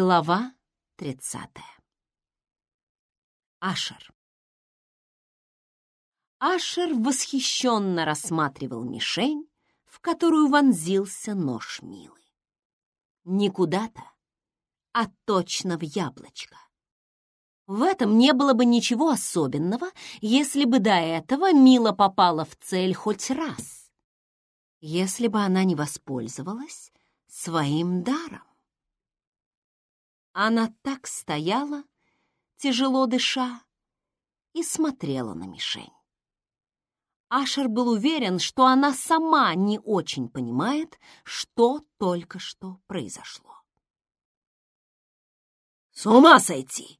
Глава тридцатая. Ашер. Ашер восхищенно рассматривал мишень, в которую вонзился нож Милы. Не куда-то, а точно в яблочко. В этом не было бы ничего особенного, если бы до этого Мила попала в цель хоть раз, если бы она не воспользовалась своим даром. Она так стояла, тяжело дыша, и смотрела на мишень. Ашер был уверен, что она сама не очень понимает, что только что произошло. «С ума сойти!»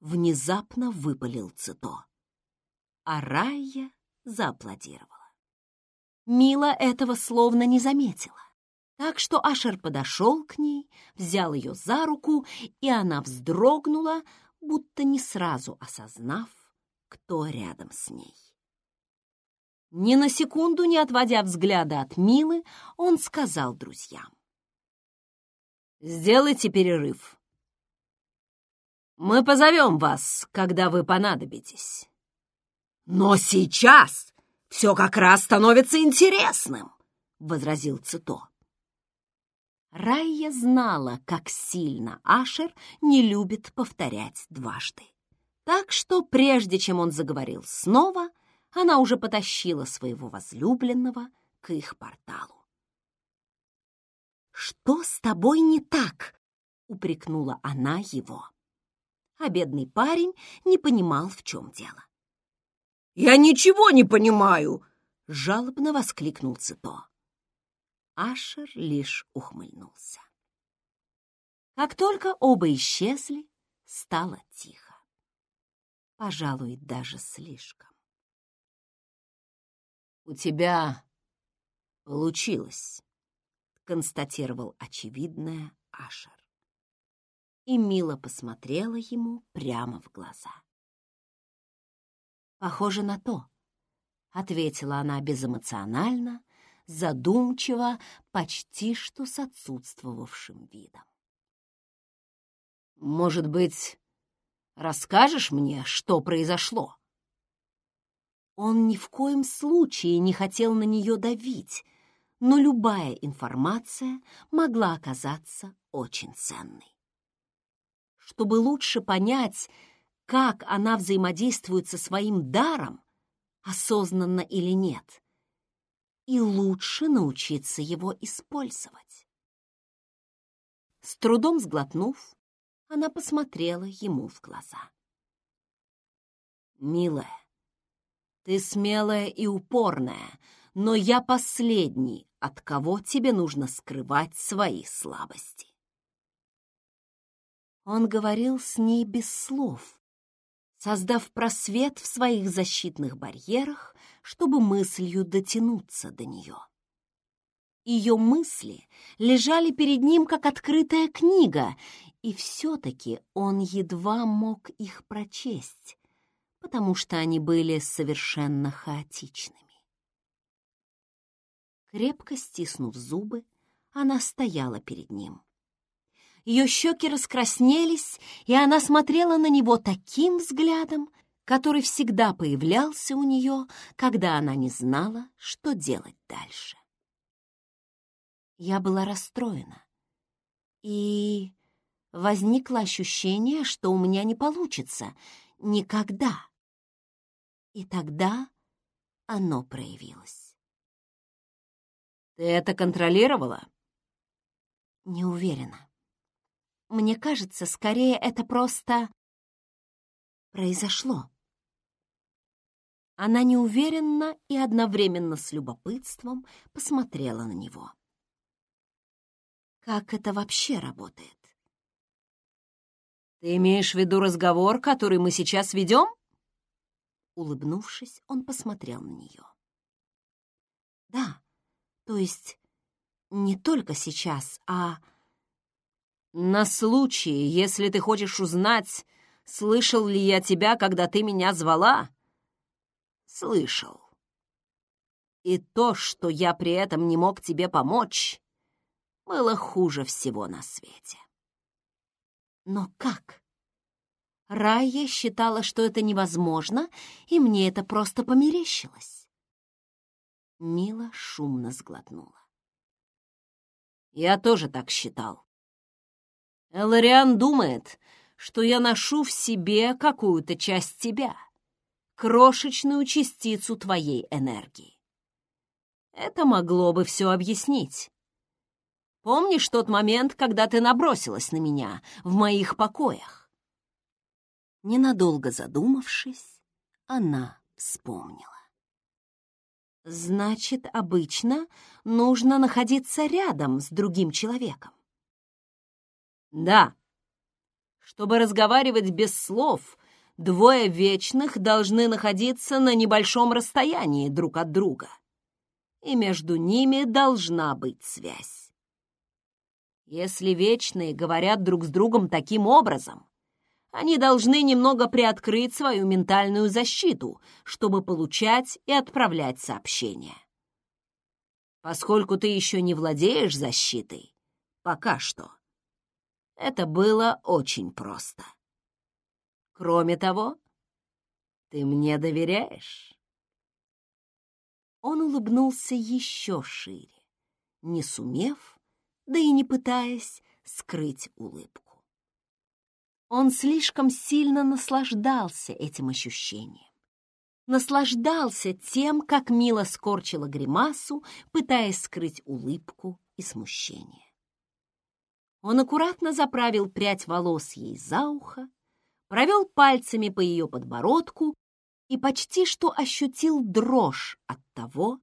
Внезапно выпалил Цито, а Райя зааплодировала. Мила этого словно не заметила. Так что Ашер подошел к ней, взял ее за руку, и она вздрогнула, будто не сразу осознав, кто рядом с ней. Ни на секунду не отводя взгляда от Милы, он сказал друзьям. «Сделайте перерыв. Мы позовем вас, когда вы понадобитесь». «Но сейчас все как раз становится интересным», — возразил Цито. Райя знала, как сильно Ашер не любит повторять дважды. Так что, прежде чем он заговорил снова, она уже потащила своего возлюбленного к их порталу. «Что с тобой не так?» — упрекнула она его. А бедный парень не понимал, в чем дело. «Я ничего не понимаю!» — жалобно воскликнул Цито. Ашер лишь ухмыльнулся. Как только оба исчезли, стало тихо. Пожалуй, даже слишком. «У тебя получилось», — констатировал очевидное Ашер. И мило посмотрела ему прямо в глаза. «Похоже на то», — ответила она безэмоционально, задумчиво, почти что с отсутствовавшим видом. «Может быть, расскажешь мне, что произошло?» Он ни в коем случае не хотел на нее давить, но любая информация могла оказаться очень ценной. Чтобы лучше понять, как она взаимодействует со своим даром, осознанно или нет, и лучше научиться его использовать. С трудом сглотнув, она посмотрела ему в глаза. «Милая, ты смелая и упорная, но я последний, от кого тебе нужно скрывать свои слабости». Он говорил с ней без слов, создав просвет в своих защитных барьерах, чтобы мыслью дотянуться до нее. Ее мысли лежали перед ним, как открытая книга, и все-таки он едва мог их прочесть, потому что они были совершенно хаотичными. Крепко стиснув зубы, она стояла перед ним ее щеки раскраснелись, и она смотрела на него таким взглядом, который всегда появлялся у нее, когда она не знала, что делать дальше. Я была расстроена, и возникло ощущение, что у меня не получится никогда. И тогда оно проявилось. «Ты это контролировала?» «Не уверена. Мне кажется, скорее это просто произошло. Она неуверенно и одновременно с любопытством посмотрела на него. Как это вообще работает? Ты имеешь в виду разговор, который мы сейчас ведем? Улыбнувшись, он посмотрел на нее. Да, то есть не только сейчас, а на случай, если ты хочешь узнать, слышал ли я тебя, когда ты меня звала? Слышал. И то, что я при этом не мог тебе помочь, было хуже всего на свете. Но как? Райя считала, что это невозможно, и мне это просто померещилось. Мила шумно сглотнула. Я тоже так считал. Элариан думает, что я ношу в себе какую-то часть тебя, крошечную частицу твоей энергии. Это могло бы все объяснить. Помнишь тот момент, когда ты набросилась на меня в моих покоях? Ненадолго задумавшись, она вспомнила. Значит, обычно нужно находиться рядом с другим человеком. Да. Чтобы разговаривать без слов, двое вечных должны находиться на небольшом расстоянии друг от друга. И между ними должна быть связь. Если вечные говорят друг с другом таким образом, они должны немного приоткрыть свою ментальную защиту, чтобы получать и отправлять сообщения. Поскольку ты еще не владеешь защитой, пока что, это было очень просто. Кроме того, ты мне доверяешь? Он улыбнулся еще шире, не сумев да и не пытаясь скрыть улыбку. Он слишком сильно наслаждался этим ощущением. Наслаждался тем, как мило скорчила гримасу, пытаясь скрыть улыбку и смущение. Он аккуратно заправил прядь волос ей за ухо, провел пальцами по ее подбородку и почти что ощутил дрожь от того,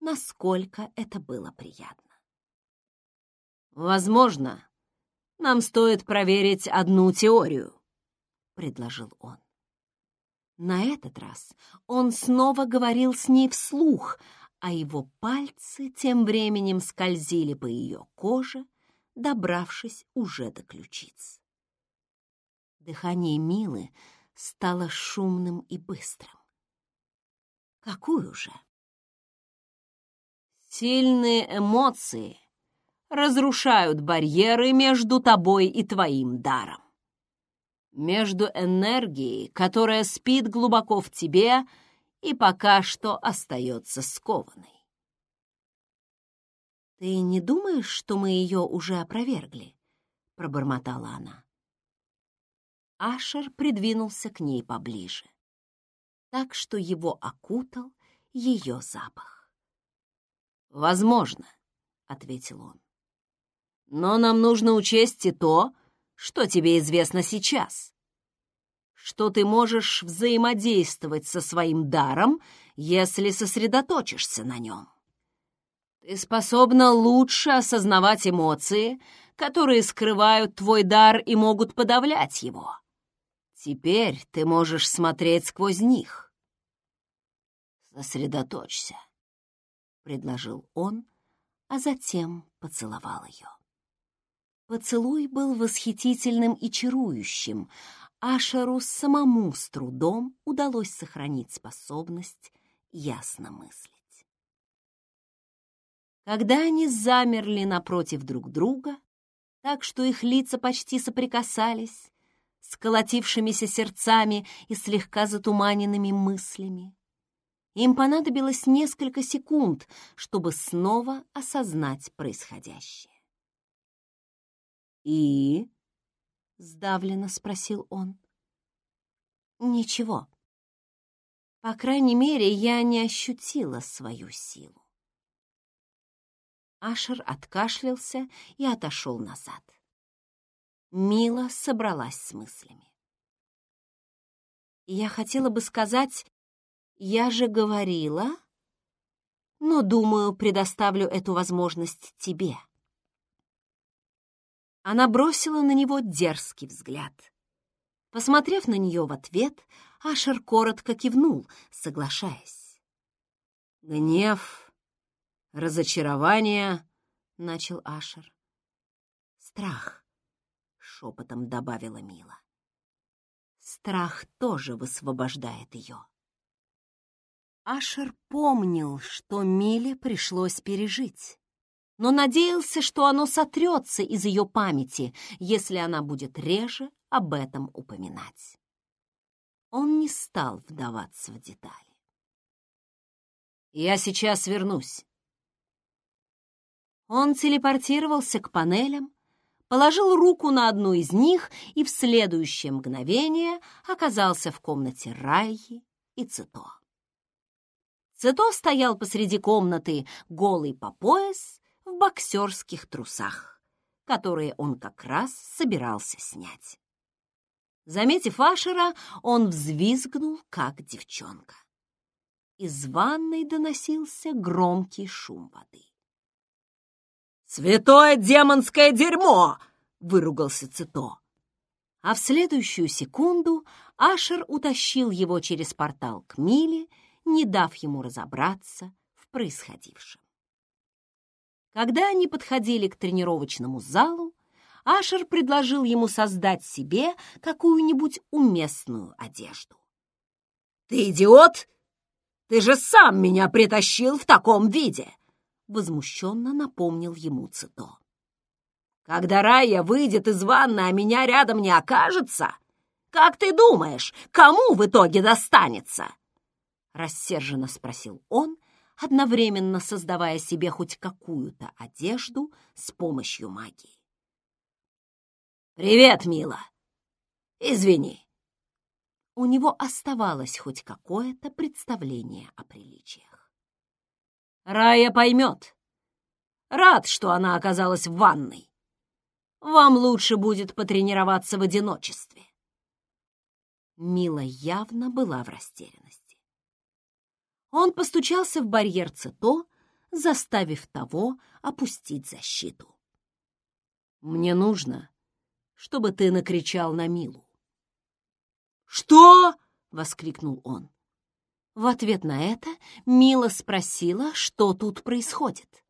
насколько это было приятно. «Возможно, нам стоит проверить одну теорию», — предложил он. На этот раз он снова говорил с ней вслух, а его пальцы тем временем скользили по ее коже, добравшись уже до ключиц. Дыхание Милы стало шумным и быстрым. Какую же? Сильные эмоции разрушают барьеры между тобой и твоим даром. Между энергией, которая спит глубоко в тебе и пока что остается скованной. «Ты не думаешь, что мы ее уже опровергли?» — пробормотала она. Ашер придвинулся к ней поближе, так что его окутал ее запах. «Возможно», — ответил он. Но нам нужно учесть и то, что тебе известно сейчас. Что ты можешь взаимодействовать со своим даром, если сосредоточишься на нем. Ты способна лучше осознавать эмоции, которые скрывают твой дар и могут подавлять его. Теперь ты можешь смотреть сквозь них. «Сосредоточься», — предложил он, а затем поцеловал ее. Поцелуй был восхитительным и чарующим. Ашеру самому с трудом удалось сохранить способность ясно мыслить. Когда они замерли напротив друг друга, так что их лица почти соприкасались, с колотившимися сердцами и слегка затуманенными мыслями, им понадобилось несколько секунд, чтобы снова осознать происходящее. «И?» — сдавленно спросил он. «Ничего. По крайней мере, я не ощутила свою силу». Ашер откашлялся и отошел назад. Мила собралась с мыслями. «Я хотела бы сказать, я же говорила, но, думаю, предоставлю эту возможность тебе». Она бросила на него дерзкий взгляд. Посмотрев на нее в ответ, Ашер коротко кивнул, соглашаясь. «Гнев, разочарование», — начал Ашер. «Страх», — шепотом добавила Мила. «Страх тоже высвобождает ее». Ашер помнил, что Миле пришлось пережить. но надеялся, что оно сотрется из ее памяти, если она будет реже об этом упоминать. Он не стал вдаваться в детали. «Я сейчас вернусь». Он телепортировался к панелям, положил руку на одну из них и в следующее мгновение оказался в комнате Райи и Цито. Цито стоял посреди комнаты, голый по пояс, в боксерских трусах, которые он как раз собирался снять. Заметив Ашера, он взвизгнул, как девчонка. Из ванной доносился громкий шум воды. «Святое демонское дерьмо!» — выругался Цито. А в следующую секунду Ашер утащил его через портал к Миле, не дав ему разобраться в происходившем. Когда они подходили к тренировочному залу, Ашер предложил ему создать себе какую-нибудь уместную одежду. «Ты идиот! Ты же сам меня притащил в таком виде!» Возмущенно напомнил ему Цито. «Когда Рая выйдет из ванны, а меня рядом не окажется, как ты думаешь, кому в итоге достанется?» Рассерженно спросил он, одновременно создавая себе хоть какую-то одежду с помощью магии. «Привет, мила! Извини!» У него оставалось хоть какое-то представление о приличиях. «Рая поймет. Рад, что она оказалась в ванной. Вам лучше будет потренироваться в одиночестве». Мила явно была в растерянности. Он постучался в барьер Цито, заставив того опустить защиту. «Мне нужно, чтобы ты накричал на Милу». «Что?» — воскликнул он. В ответ на это Мила спросила, что тут происходит.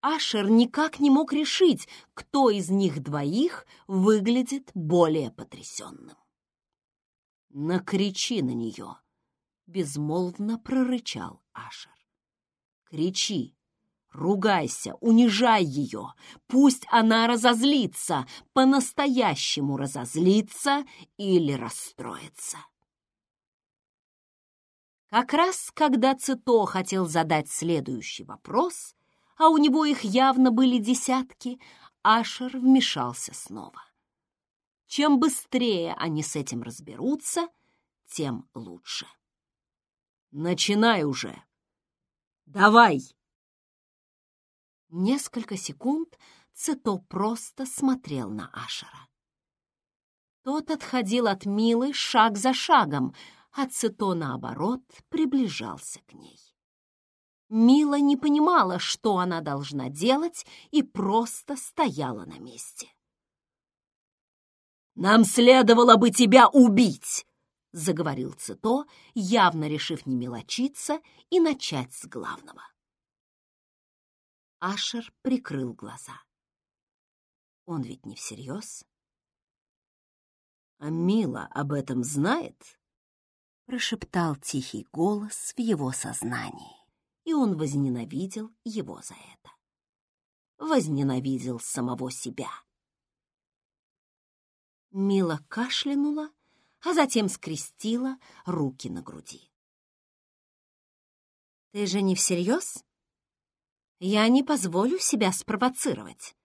Ашер никак не мог решить, кто из них двоих выглядит более потрясенным. «Накричи на нее!» — безмолвно прорычал Ашер. «Кричи, ругайся, унижай ее, пусть она разозлится, по-настоящему разозлится или расстроится». Как раз когда Цито хотел задать следующий вопрос, а у него их явно были десятки, Ашер вмешался снова. Чем быстрее они с этим разберутся, тем лучше. «Начинай уже! Давай!» Несколько секунд Цито просто смотрел на Ашера. Тот отходил от Милы шаг за шагом, а Цито, наоборот, приближался к ней. Мила не понимала, что она должна делать, и просто стояла на месте. «Нам следовало бы тебя убить!» — заговорил Цито, явно решив не мелочиться и начать с главного. Ашер прикрыл глаза. Он ведь не всерьез. «А Мила об этом знает?» — прошептал тихий голос в его сознании, и он возненавидел его за это. Возненавидел самого себя. Мила кашлянула, а затем скрестила руки на груди. «Ты же не всерьез? Я не позволю себя спровоцировать.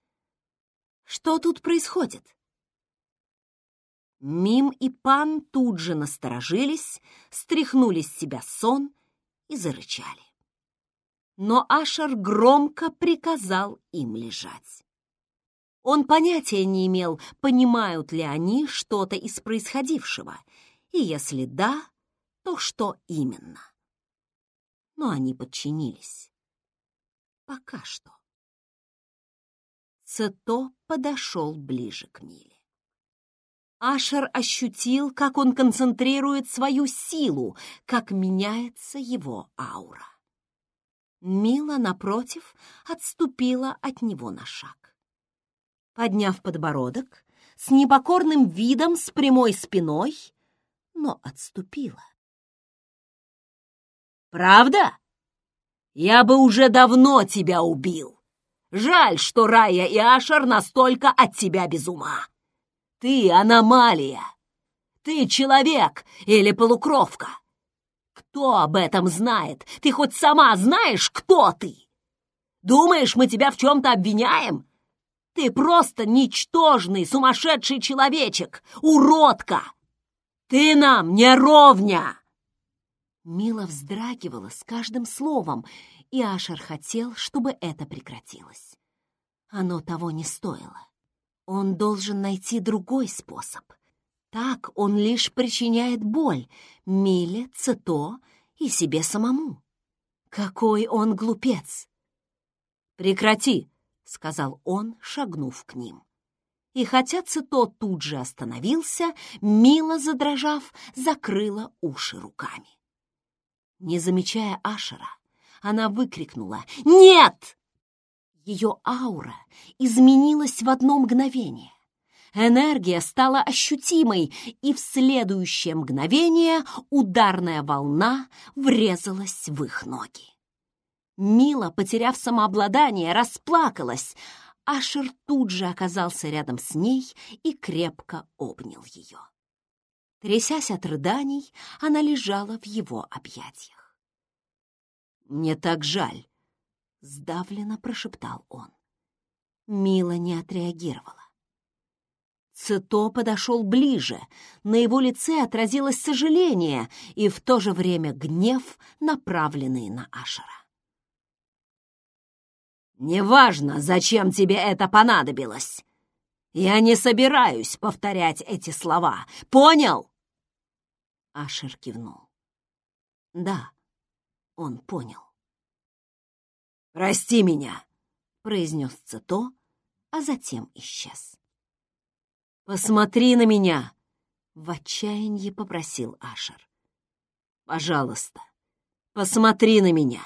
Что тут происходит?» Мим и Пан тут же насторожились, стряхнули с себя сон и зарычали. Но Ашер громко приказал им лежать. Он понятия не имел, понимают ли они что-то из происходившего, и если да, то что именно. Но они подчинились. Пока что. Цето подошел ближе к Миле. Ашер ощутил, как он концентрирует свою силу, как меняется его аура. Мила, напротив, отступила от него на шаг подняв подбородок, с непокорным видом, с прямой спиной, но отступила. «Правда? Я бы уже давно тебя убил. Жаль, что Рая и Ашер настолько от тебя без ума. Ты аномалия. Ты человек или полукровка. Кто об этом знает? Ты хоть сама знаешь, кто ты? Думаешь, мы тебя в чем-то обвиняем? Ты просто ничтожный, сумасшедший человечек, уродка! Ты нам не ровня!» Мила вздрагивала с каждым словом, и Ашер хотел, чтобы это прекратилось. Оно того не стоило. Он должен найти другой способ. Так он лишь причиняет боль Миле, Цито и себе самому. Какой он глупец! «Прекрати!» — сказал он, шагнув к ним. И хотя Цито тут же остановился, Мила, задрожав, закрыла уши руками. Не замечая Ашера, она выкрикнула «Нет!». Ее аура изменилась в одно мгновение. Энергия стала ощутимой, и в следующее мгновение ударная волна врезалась в их ноги. Мила, потеряв самообладание, расплакалась. Ашер тут же оказался рядом с ней и крепко обнял ее. Трясясь от рыданий, она лежала в его объятиях. «Мне так жаль», — сдавленно прошептал он. Мила не отреагировала. Цито подошел ближе. На его лице отразилось сожаление и в то же время гнев, направленный на Ашера. «Неважно, зачем тебе это понадобилось. Я не собираюсь повторять эти слова. Понял?» Ашер кивнул. «Да, он понял». «Прости меня», — произнес Цито, а затем исчез. «Посмотри на меня!» — в отчаянии попросил Ашер. «Пожалуйста, посмотри на меня!»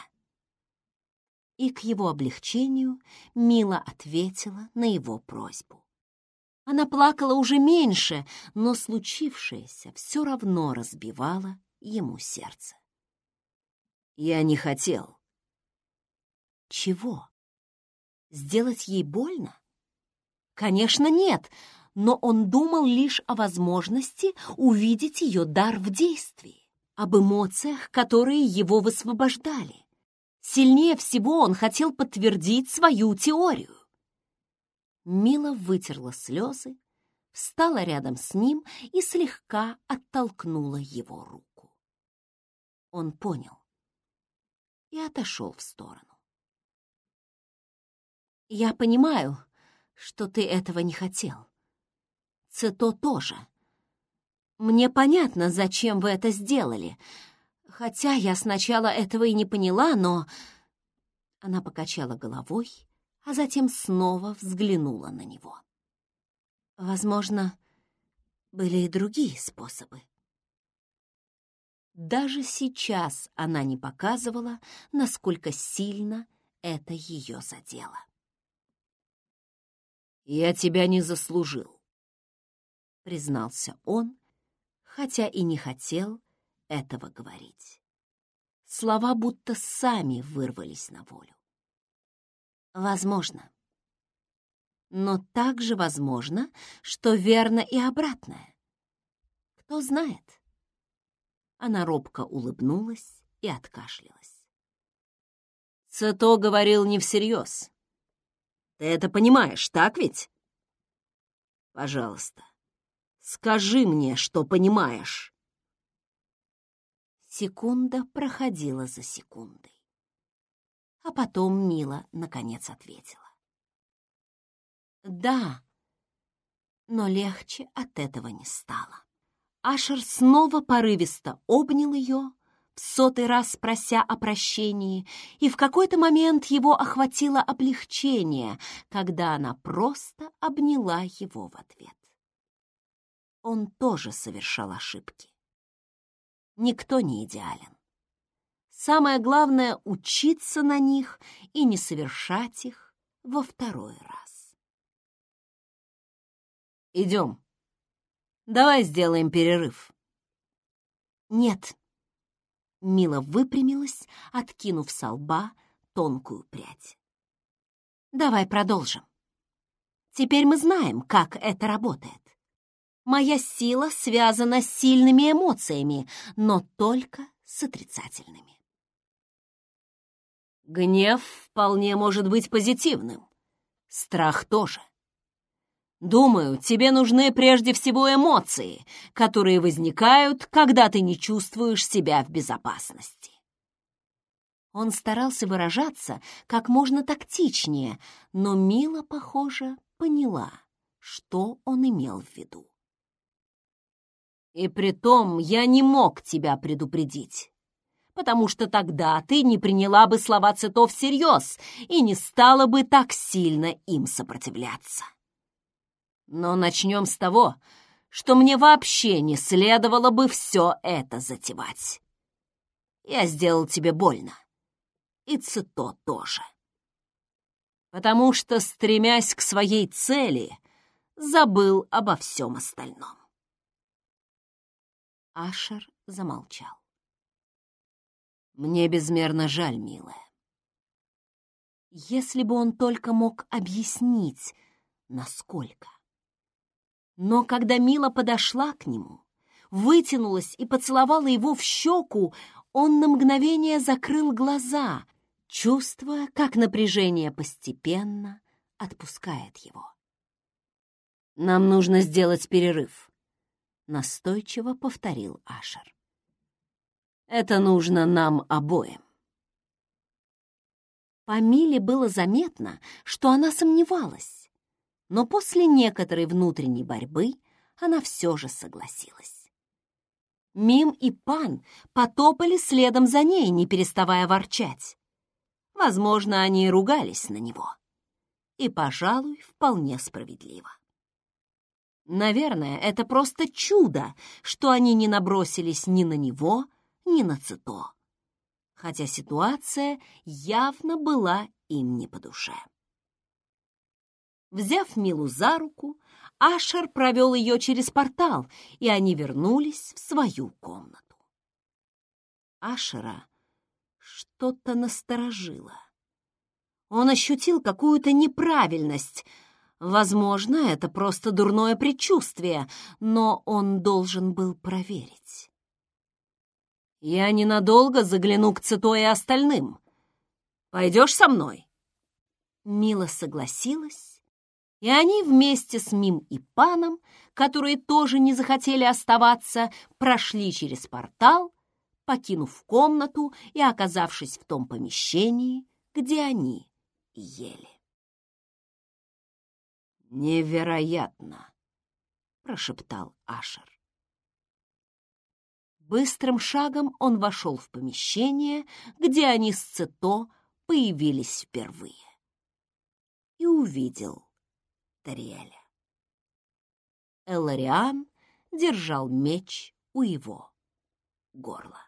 И к его облегчению Мила ответила на его просьбу. Она плакала уже меньше, но случившееся все равно разбивало ему сердце. «Я не хотел». «Чего? Сделать ей больно?» «Конечно, нет, но он думал лишь о возможности увидеть ее дар в действии, об эмоциях, которые его высвобождали. Сильнее всего он хотел подтвердить свою теорию. Мила вытерла слезы, встала рядом с ним и слегка оттолкнула его руку. Он понял и отошел в сторону. «Я понимаю, что ты этого не хотел. Цито тоже. Мне понятно, зачем вы это сделали, Хотя я сначала этого и не поняла, но...» Она покачала головой, а затем снова взглянула на него. Возможно, были и другие способы. Даже сейчас она не показывала, насколько сильно это ее задело. «Я тебя не заслужил», — признался он, хотя и не хотел этого говорить. Слова будто сами вырвались на волю. Возможно. Но также возможно, что верно и обратное. Кто знает? Она робко улыбнулась и откашлялась. Цето говорил не всерьез. Ты это понимаешь, так ведь? Пожалуйста, скажи мне, что понимаешь. Секунда проходила за секундой. А потом Мила наконец ответила. «Да, но легче от этого не стало». Ашер снова порывисто обнял ее, в сотый раз прося о прощении, и в какой-то момент его охватило облегчение, когда она просто обняла его в ответ. Он тоже совершал ошибки. Никто не идеален. Самое главное — учиться на них и не совершать их во второй раз. Идем. Давай сделаем перерыв. Нет. Мила выпрямилась, откинув со лба тонкую прядь. Давай продолжим. Теперь мы знаем, как это работает. Моя сила связана с сильными эмоциями, но только с отрицательными. Гнев вполне может быть позитивным. Страх тоже. Думаю, тебе нужны прежде всего эмоции, которые возникают, когда ты не чувствуешь себя в безопасности. Он старался выражаться как можно тактичнее, но Мила, похоже, поняла, что он имел в виду. И при том я не мог тебя предупредить, потому что тогда ты не приняла бы слова цветов всерьез и не стала бы так сильно им сопротивляться. Но начнем с того, что мне вообще не следовало бы все это затевать. Я сделал тебе больно и Цито тоже. Потому что, стремясь к своей цели, забыл обо всем остальном. Ашер замолчал. «Мне безмерно жаль, милая. Если бы он только мог объяснить, насколько. Но когда Мила подошла к нему, вытянулась и поцеловала его в щеку, он на мгновение закрыл глаза, чувствуя, как напряжение постепенно отпускает его. «Нам нужно сделать перерыв», — настойчиво повторил Ашер. «Это нужно нам обоим». По Миле было заметно, что она сомневалась, но после некоторой внутренней борьбы она все же согласилась. Мим и Пан потопали следом за ней, не переставая ворчать. Возможно, они и ругались на него. И, пожалуй, вполне справедливо. Наверное, это просто чудо, что они не набросились ни на него, ни на Цито. Хотя ситуация явно была им не по душе. Взяв Милу за руку, Ашер провел ее через портал, и они вернулись в свою комнату. Ашера что-то насторожило. Он ощутил какую-то неправильность. Возможно, это просто дурное предчувствие, но он должен был проверить. «Я ненадолго загляну к Цито и остальным. Пойдешь со мной?» Мила согласилась, и они вместе с Мим и Паном, которые тоже не захотели оставаться, прошли через портал покинув комнату и оказавшись в том помещении, где они ели. «Невероятно!» — прошептал Ашер. Быстрым шагом он вошел в помещение, где они с Цито появились впервые. И увидел Тариэля. Элариан держал меч у его горла.